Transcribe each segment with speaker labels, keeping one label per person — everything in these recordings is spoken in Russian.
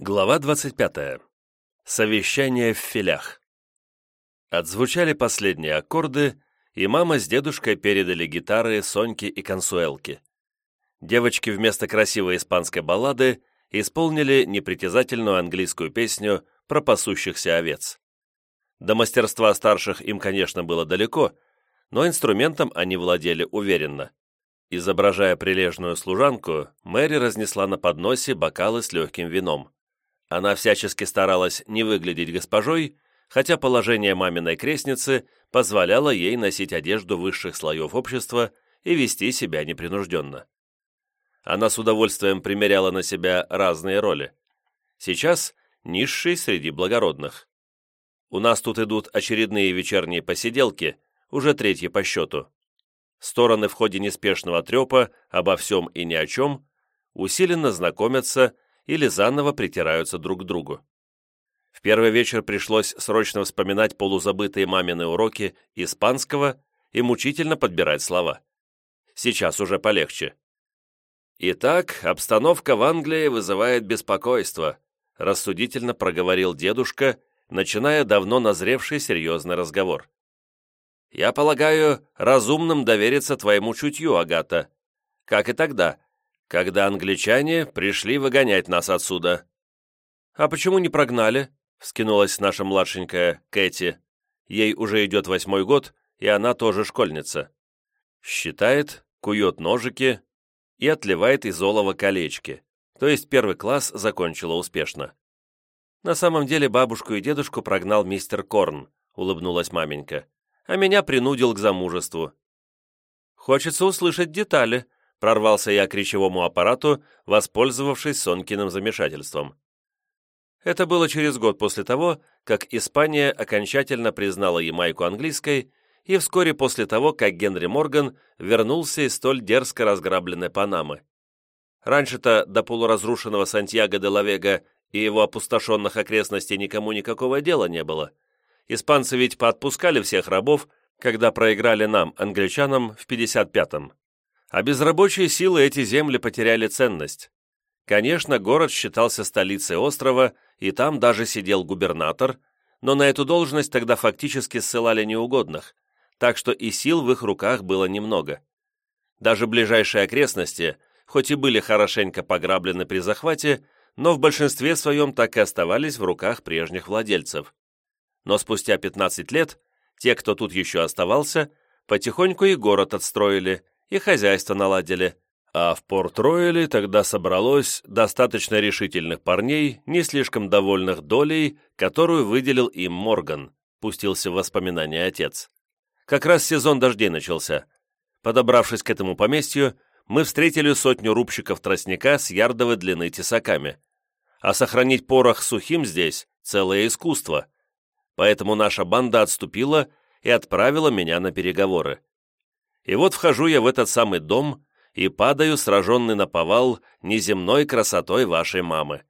Speaker 1: Глава 25. Совещание в филях. Отзвучали последние аккорды, и мама с дедушкой передали гитары Соньке и Консуэлке. Девочки вместо красивой испанской баллады исполнили непритязательную английскую песню про пасущихся овец. До мастерства старших им, конечно, было далеко, но инструментом они владели уверенно. Изображая прилежную служанку, Мэри разнесла на подносе бокалы с легким вином. Она всячески старалась не выглядеть госпожой, хотя положение маминой крестницы позволяло ей носить одежду высших слоев общества и вести себя непринужденно. Она с удовольствием примеряла на себя разные роли. Сейчас низший среди благородных. У нас тут идут очередные вечерние посиделки, уже третьи по счету. Стороны в ходе неспешного трепа обо всем и ни о чем усиленно знакомятся или заново притираются друг к другу. В первый вечер пришлось срочно вспоминать полузабытые мамины уроки испанского и мучительно подбирать слова. Сейчас уже полегче. «Итак, обстановка в Англии вызывает беспокойство», рассудительно проговорил дедушка, начиная давно назревший серьезный разговор. «Я полагаю, разумным довериться твоему чутью, Агата. Как и тогда, когда англичане пришли выгонять нас отсюда». «А почему не прогнали?» — вскинулась наша младшенькая Кэти. Ей уже идет восьмой год, и она тоже школьница. Считает, кует ножики и отливает из олова колечки, то есть первый класс закончила успешно. «На самом деле бабушку и дедушку прогнал мистер Корн», — улыбнулась маменька, «а меня принудил к замужеству». «Хочется услышать детали», Прорвался я к речевому аппарату, воспользовавшись Сонкиным замешательством. Это было через год после того, как Испания окончательно признала Ямайку английской, и вскоре после того, как Генри Морган вернулся из столь дерзко разграбленной Панамы. Раньше-то до полуразрушенного Сантьяго де Лавега и его опустошенных окрестностей никому никакого дела не было. Испанцы ведь поотпускали всех рабов, когда проиграли нам, англичанам, в 55-м а без рабочей силы эти земли потеряли ценность. Конечно, город считался столицей острова, и там даже сидел губернатор, но на эту должность тогда фактически ссылали неугодных, так что и сил в их руках было немного. Даже ближайшие окрестности, хоть и были хорошенько пограблены при захвате, но в большинстве своем так и оставались в руках прежних владельцев. Но спустя 15 лет те, кто тут еще оставался, потихоньку и город отстроили – и хозяйство наладили. А в Порт-Ройле тогда собралось достаточно решительных парней, не слишком довольных долей, которую выделил им Морган, пустился в воспоминания отец. Как раз сезон дождей начался. Подобравшись к этому поместью, мы встретили сотню рубщиков тростника с ярдовой длины тесаками. А сохранить порох сухим здесь – целое искусство. Поэтому наша банда отступила и отправила меня на переговоры. И вот вхожу я в этот самый дом и падаю, сраженный на повал неземной красотой вашей мамы.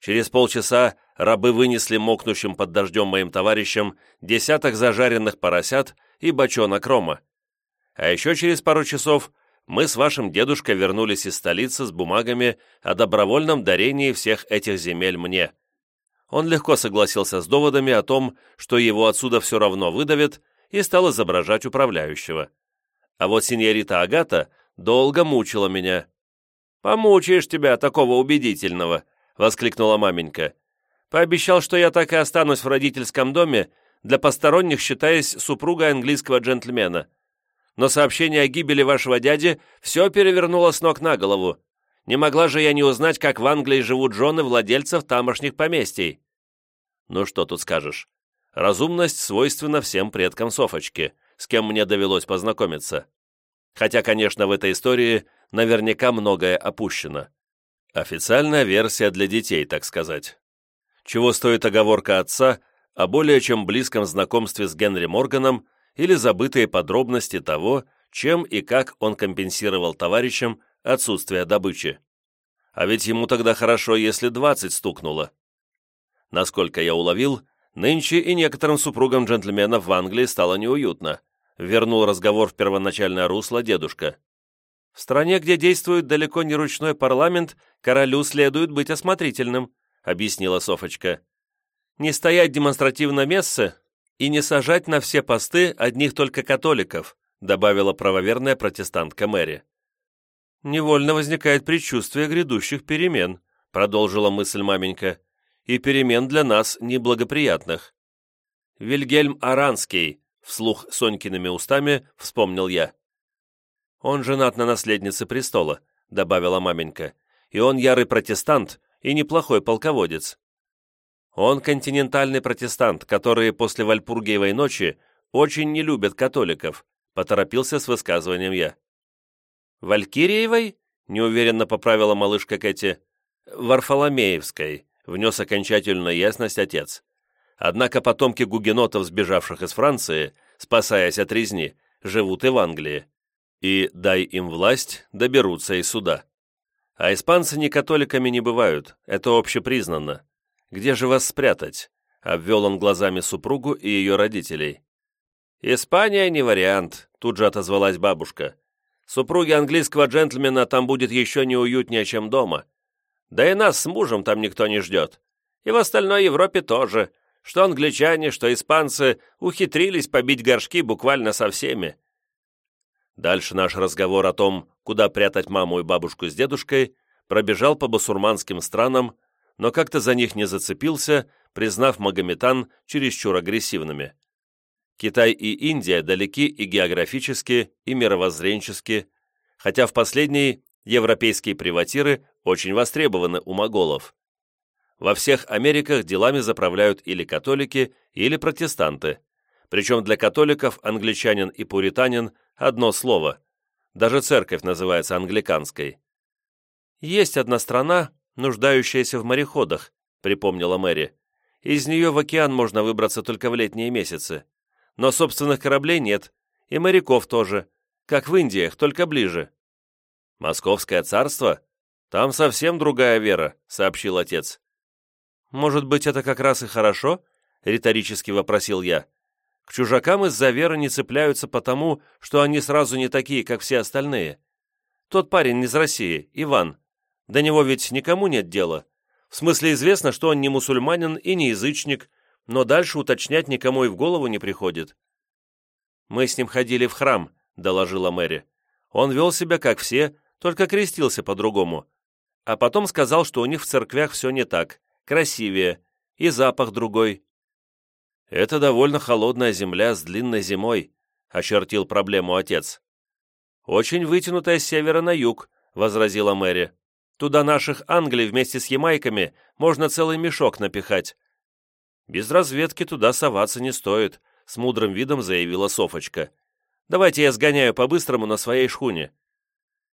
Speaker 1: Через полчаса рабы вынесли мокнущим под дождем моим товарищам десяток зажаренных поросят и бочонок рома. А еще через пару часов мы с вашим дедушкой вернулись из столицы с бумагами о добровольном дарении всех этих земель мне. Он легко согласился с доводами о том, что его отсюда все равно выдавят, и стал изображать управляющего. А вот синьорита Агата долго мучила меня. «Помучаешь тебя, такого убедительного!» — воскликнула маменька. «Пообещал, что я так и останусь в родительском доме, для посторонних считаясь супругой английского джентльмена. Но сообщение о гибели вашего дяди все перевернуло с ног на голову. Не могла же я не узнать, как в Англии живут жены владельцев тамошних поместий». «Ну что тут скажешь? Разумность свойственна всем предкам Софочки», с кем мне довелось познакомиться. Хотя, конечно, в этой истории наверняка многое опущено. Официальная версия для детей, так сказать. Чего стоит оговорка отца о более чем близком знакомстве с Генри Морганом или забытые подробности того, чем и как он компенсировал товарищам отсутствие добычи. А ведь ему тогда хорошо, если 20 стукнуло. Насколько я уловил, Нынче и некоторым супругам джентльменов в Англии стало неуютно. Вернул разговор в первоначальное русло дедушка. В стране, где действует далеко не ручной парламент, королю следует быть осмотрительным, объяснила Софочка. «Не стоять демонстративно мессы и не сажать на все посты одних только католиков», добавила правоверная протестантка Мэри. «Невольно возникает предчувствие грядущих перемен», продолжила мысль маменька, «и перемен для нас неблагоприятных». «Вильгельм Аранский», вслух Сонькиными устами вспомнил я. «Он женат на наследнице престола», добавила маменька, «и он ярый протестант и неплохой полководец». Он континентальный протестант, который после Вальпургиевой ночи очень не любит католиков, поторопился с высказыванием я. «Валькириевой?» — неуверенно поправила малышка Кэти. «Варфоломеевской», — внес окончательную ясность отец. Однако потомки гугенотов, сбежавших из Франции, спасаясь от резни, живут и в Англии. И, дай им власть, доберутся и сюда. А испанцы не католиками не бывают, это общепризнанно. Где же вас спрятать?» — обвел он глазами супругу и ее родителей. «Испания не вариант», — тут же отозвалась бабушка. «Супруги английского джентльмена там будет еще неуютнее, чем дома. Да и нас с мужем там никто не ждет. И в остальной Европе тоже. Что англичане, что испанцы ухитрились побить горшки буквально со всеми». Дальше наш разговор о том, куда прятать маму и бабушку с дедушкой, пробежал по басурманским странам, но как-то за них не зацепился, признав Магометан чересчур агрессивными. Китай и Индия далеки и географически, и мировоззренчески, хотя в последней европейские приватиры очень востребованы у моголов. Во всех Америках делами заправляют или католики, или протестанты. Причем для католиков англичанин и пуританин – одно слово. Даже церковь называется англиканской. Есть одна страна, нуждающаяся в мореходах», — припомнила Мэри. «Из нее в океан можно выбраться только в летние месяцы. Но собственных кораблей нет, и моряков тоже, как в Индиях, только ближе». «Московское царство? Там совсем другая вера», — сообщил отец. «Может быть, это как раз и хорошо?» — риторически вопросил я. «К чужакам из-за веры не цепляются потому, что они сразу не такие, как все остальные. Тот парень из России, Иван, до него ведь никому нет дела. В смысле известно, что он не мусульманин и не язычник, но дальше уточнять никому и в голову не приходит. «Мы с ним ходили в храм», — доложила Мэри. «Он вел себя как все, только крестился по-другому. А потом сказал, что у них в церквях все не так, красивее, и запах другой». «Это довольно холодная земля с длинной зимой», — очертил проблему отец. «Очень вытянутая с севера на юг», — возразила Мэри. Туда наших Англий вместе с ямайками можно целый мешок напихать. Без разведки туда соваться не стоит, с мудрым видом заявила Софочка. Давайте я сгоняю по-быстрому на своей шхуне.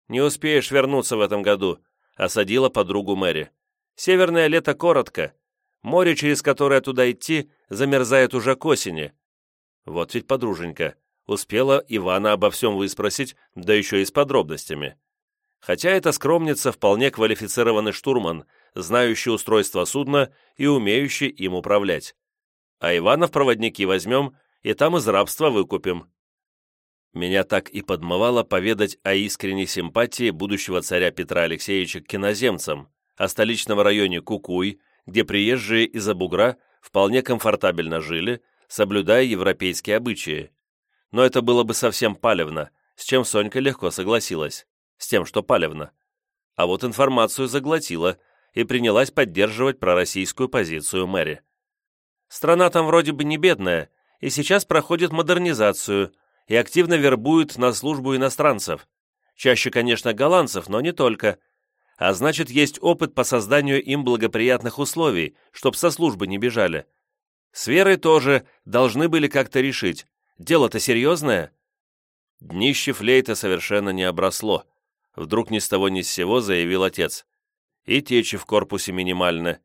Speaker 1: Не успеешь вернуться в этом году, осадила подругу Мэри. Северное лето коротко. Море, через которое туда идти, замерзает уже к осени. Вот ведь подруженька. Успела Ивана обо всем выспросить, да еще и с подробностями хотя эта скромница вполне квалифицированный штурман, знающий устройство судна и умеющий им управлять. А Ивана в проводники возьмем и там из рабства выкупим. Меня так и подмывало поведать о искренней симпатии будущего царя Петра Алексеевича к киноземцам, о столичном районе Кукуй, где приезжие из-за бугра вполне комфортабельно жили, соблюдая европейские обычаи. Но это было бы совсем палевно, с чем Сонька легко согласилась с тем, что палевно. А вот информацию заглотила и принялась поддерживать пророссийскую позицию Мэри. Страна там вроде бы не бедная, и сейчас проходит модернизацию и активно вербует на службу иностранцев. Чаще, конечно, голландцев, но не только. А значит, есть опыт по созданию им благоприятных условий, чтоб со службы не бежали. С Верой тоже должны были как-то решить. Дело-то серьезное. Днище флейта совершенно не обросло. Вдруг ни с того ни с сего заявил отец. И течи в корпусе минимальны.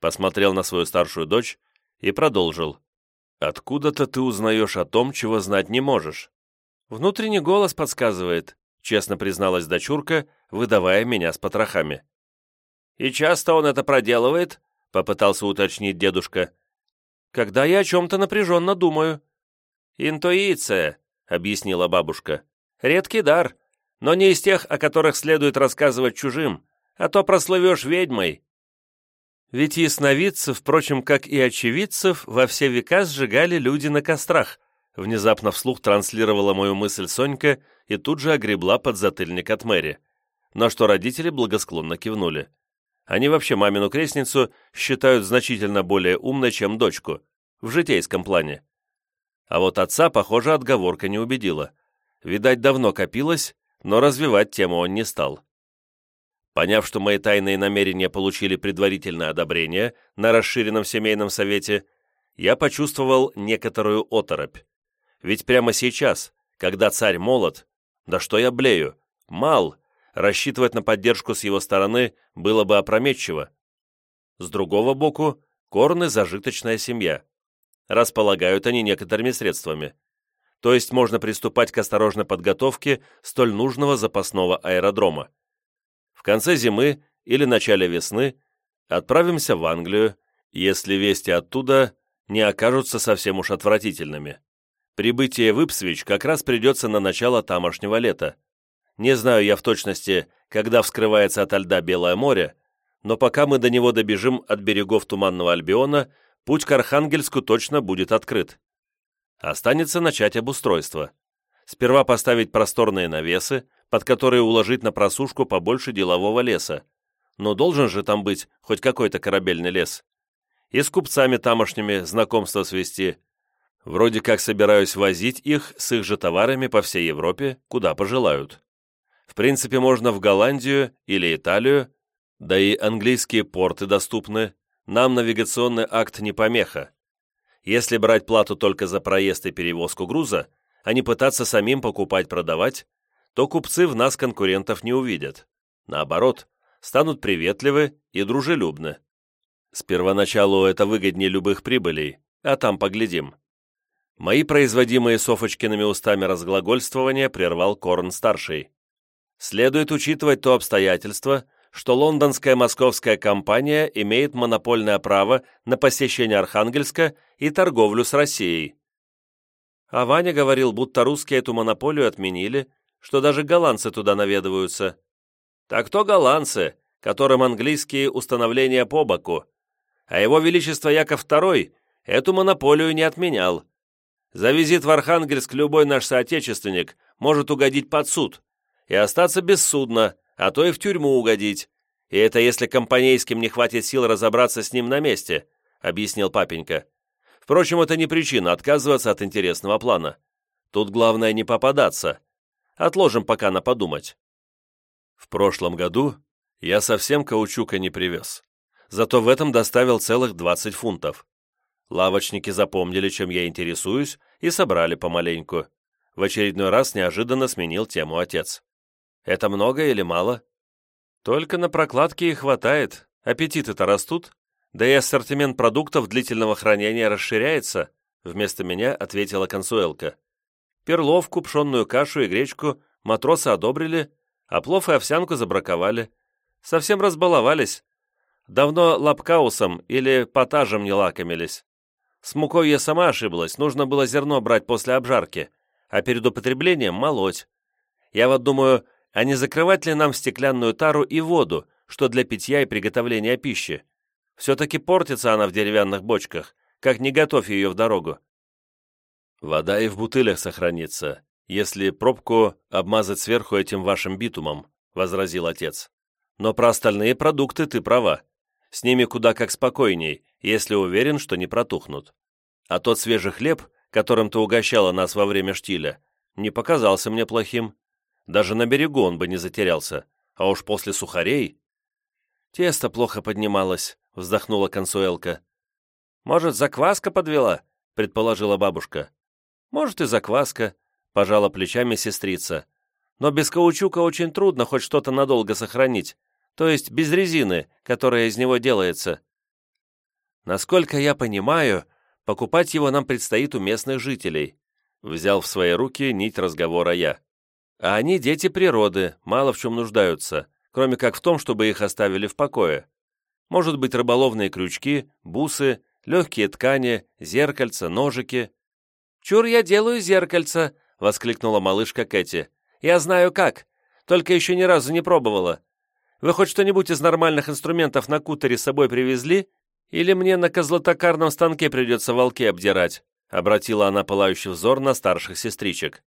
Speaker 1: Посмотрел на свою старшую дочь и продолжил. «Откуда-то ты узнаешь о том, чего знать не можешь?» «Внутренний голос подсказывает», — честно призналась дочурка, выдавая меня с потрохами. «И часто он это проделывает?» — попытался уточнить дедушка. «Когда я о чем-то напряженно думаю». «Интуиция», — объяснила бабушка. «Редкий дар, но не из тех, о которых следует рассказывать чужим, а то прослывешь ведьмой». Ведь ясновидцев, впрочем, как и очевидцев, во все века сжигали люди на кострах, внезапно вслух транслировала мою мысль Сонька и тут же огребла под затыльник от Мэри, на что родители благосклонно кивнули. Они вообще мамину крестницу считают значительно более умной, чем дочку, в житейском плане. А вот отца, похоже, отговорка не убедила. Видать, давно копилось, но развивать тему он не стал. Поняв, что мои тайные намерения получили предварительное одобрение на расширенном семейном совете, я почувствовал некоторую оторопь. Ведь прямо сейчас, когда царь молод, да что я блею, мал, рассчитывать на поддержку с его стороны было бы опрометчиво. С другого боку, Корны – зажиточная семья. Располагают они некоторыми средствами. То есть можно приступать к осторожной подготовке столь нужного запасного аэродрома. Конце зимы или начале весны отправимся в Англию, если вести оттуда не окажутся совсем уж отвратительными. Прибытие в Ипсвич как раз придется на начало тамошнего лета. Не знаю я в точности, когда вскрывается ото льда Белое море, но пока мы до него добежим от берегов Туманного Альбиона, путь к Архангельску точно будет открыт. Останется начать обустройство. Сперва поставить просторные навесы, под которые уложить на просушку побольше делового леса. Но должен же там быть хоть какой-то корабельный лес. И с купцами тамошними знакомство свести. Вроде как собираюсь возить их с их же товарами по всей Европе, куда пожелают. В принципе, можно в Голландию или Италию, да и английские порты доступны, нам навигационный акт не помеха. Если брать плату только за проезд и перевозку груза, а не пытаться самим покупать-продавать, то купцы в нас конкурентов не увидят. Наоборот, станут приветливы и дружелюбны. С первоначалу это выгоднее любых прибылей, а там поглядим. Мои производимые Софочкиными устами разглагольствования прервал Корн-старший. Следует учитывать то обстоятельство, что лондонская московская компания имеет монопольное право на посещение Архангельска и торговлю с Россией. А Ваня говорил, будто русские эту монополию отменили, что даже голландцы туда наведываются. Так то голландцы, которым английские установления по боку, а его величество Яков II эту монополию не отменял. За визит в Архангельск любой наш соотечественник может угодить под суд и остаться без судна, а то и в тюрьму угодить. И это если компанейским не хватит сил разобраться с ним на месте», — объяснил папенька. «Впрочем, это не причина отказываться от интересного плана. Тут главное не попадаться. Отложим пока на подумать». В прошлом году я совсем каучука не привез. Зато в этом доставил целых 20 фунтов. Лавочники запомнили, чем я интересуюсь, и собрали помаленьку. В очередной раз неожиданно сменил тему отец. Это много или мало? Только на прокладке и хватает. Аппетиты-то растут. Да и ассортимент продуктов длительного хранения расширяется, вместо меня ответила консуэлка. Перловку, пшенную кашу и гречку матросы одобрили, а плов и овсянку забраковали. Совсем разбаловались. Давно лапкаусом или потажем не лакомились. С мукой я сама ошиблась, нужно было зерно брать после обжарки, а перед употреблением молоть. Я вот думаю, а не закрывать ли нам стеклянную тару и воду, что для питья и приготовления пищи? Все-таки портится она в деревянных бочках, как не готовь ее в дорогу. Вода и в бутылях сохранится, если пробку обмазать сверху этим вашим битумом, возразил отец. Но про остальные продукты ты права. С ними куда как спокойней, если уверен, что не протухнут. А тот свежий хлеб, которым ты угощала нас во время штиля, не показался мне плохим. Даже на берегу он бы не затерялся, а уж после сухарей... «Тесто плохо поднималось», — вздохнула консуэлка. «Может, закваска подвела?» — предположила бабушка. «Может, и закваска», — пожала плечами сестрица. «Но без каучука очень трудно хоть что-то надолго сохранить, то есть без резины, которая из него делается». «Насколько я понимаю, покупать его нам предстоит у местных жителей», — взял в свои руки нить разговора я. А они дети природы, мало в чем нуждаются, кроме как в том, чтобы их оставили в покое. Может быть, рыболовные крючки, бусы, легкие ткани, зеркальца, ножики. «Чур я делаю зеркальца!» — воскликнула малышка Кэти. «Я знаю как, только еще ни разу не пробовала. Вы хоть что-нибудь из нормальных инструментов на кутере с собой привезли? Или мне на козлотокарном станке придется волки обдирать?» обратила она пылающий взор на старших сестричек.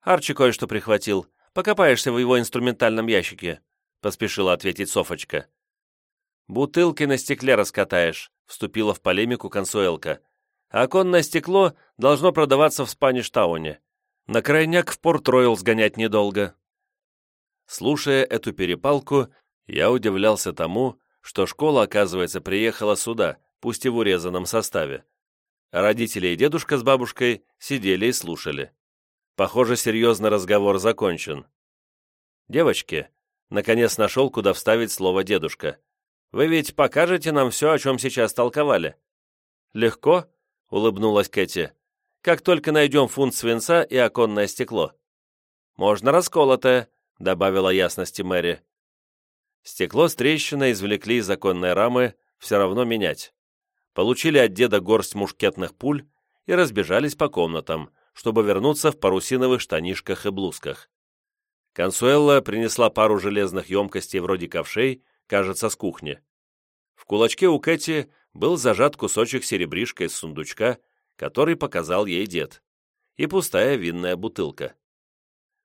Speaker 1: «Арчи кое-что прихватил. Покопаешься в его инструментальном ящике», поспешила ответить Софочка. «Бутылки на стекле раскатаешь», вступила в полемику консуэлка. «Оконное стекло должно продаваться в Спаништауне. На крайняк в Порт-Ройл сгонять недолго». Слушая эту перепалку, я удивлялся тому, что школа, оказывается, приехала сюда, пусть и в урезанном составе. Родители и дедушка с бабушкой сидели и слушали. Похоже, серьезный разговор закончен. «Девочки», — наконец нашел, куда вставить слово «дедушка», «вы ведь покажете нам все, о чем сейчас толковали?» «Легко», — улыбнулась Кэти, «как только найдем фунт свинца и оконное стекло». «Можно расколотое», — добавила ясности Мэри. Стекло с трещиной извлекли из оконной рамы, все равно менять. Получили от деда горсть мушкетных пуль и разбежались по комнатам, чтобы вернуться в парусиновых штанишках и блузках. Консуэлла принесла пару железных емкостей вроде ковшей, кажется, с кухни. В кулачке у Кэти был зажат кусочек серебришка из сундучка, который показал ей дед, и пустая винная бутылка.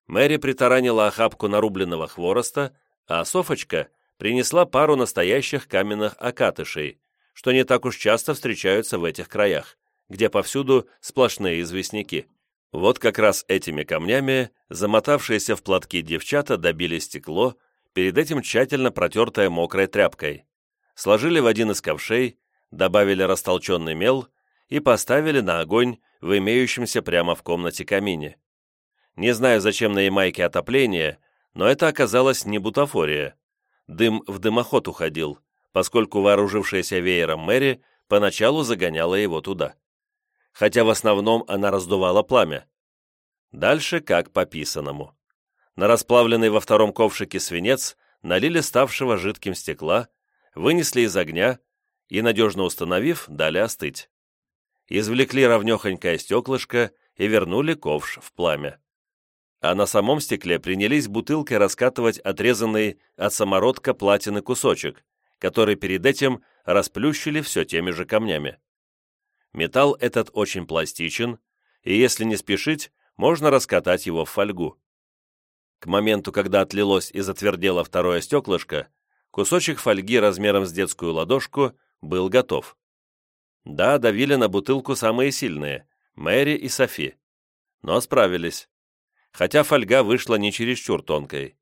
Speaker 1: Мэри притаранила охапку нарубленного хвороста, а Софочка принесла пару настоящих каменных окатышей, что не так уж часто встречаются в этих краях, где повсюду сплошные известняки. Вот как раз этими камнями замотавшиеся в платки девчата добили стекло, перед этим тщательно протертое мокрой тряпкой, сложили в один из ковшей, добавили растолченный мел и поставили на огонь в имеющемся прямо в комнате камине. Не знаю, зачем на Ямайке отопление, но это оказалось не бутафория. Дым в дымоход уходил, поскольку вооружившаяся веером Мэри поначалу загоняла его туда. Хотя в основном она раздувала пламя. Дальше как по писаному. На расплавленный во втором ковшике свинец налили ставшего жидким стекла, вынесли из огня и, надежно установив, дали остыть. Извлекли ровнехонькое стеклышко и вернули ковш в пламя а на самом стекле принялись бутылкой раскатывать отрезанный от самородка платины кусочек, который перед этим расплющили все теми же камнями. Металл этот очень пластичен, и если не спешить, можно раскатать его в фольгу. К моменту, когда отлилось и затвердело второе стеклышко, кусочек фольги размером с детскую ладошку был готов. Да, давили на бутылку самые сильные – Мэри и Софи. Но справились хотя фольга вышла не чересчур тонкой.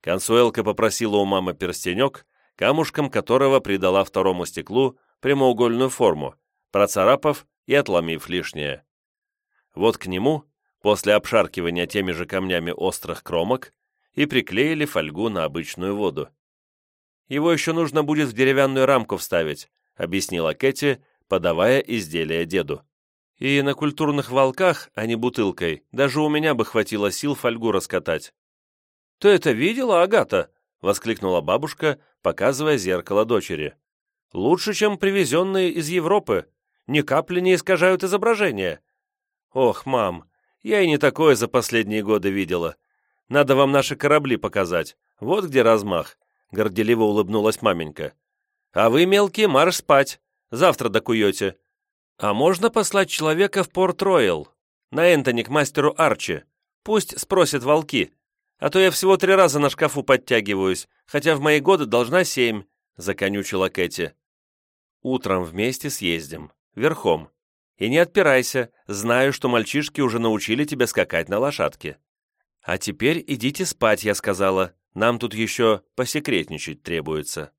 Speaker 1: Консуэлка попросила у мамы перстенек, камушком которого придала второму стеклу прямоугольную форму, процарапав и отломив лишнее. Вот к нему, после обшаркивания теми же камнями острых кромок, и приклеили фольгу на обычную воду. «Его еще нужно будет в деревянную рамку вставить», объяснила Кэти, подавая изделие деду. И на культурных волках, а не бутылкой, даже у меня бы хватило сил фольгу раскатать. «Ты это видела, Агата?» — воскликнула бабушка, показывая зеркало дочери. «Лучше, чем привезенные из Европы. Ни капли не искажают изображение». «Ох, мам, я и не такое за последние годы видела. Надо вам наши корабли показать. Вот где размах», — горделиво улыбнулась маменька. «А вы, мелкие, марш спать. Завтра докуете. «А можно послать человека в Порт-Ройл? На Энтони к мастеру Арчи. Пусть спросят волки. А то я всего три раза на шкафу подтягиваюсь, хотя в мои годы должна семь», — законючила Кэти. «Утром вместе съездим. Верхом. И не отпирайся, знаю, что мальчишки уже научили тебя скакать на лошадке. А теперь идите спать, я сказала. Нам тут еще посекретничать требуется».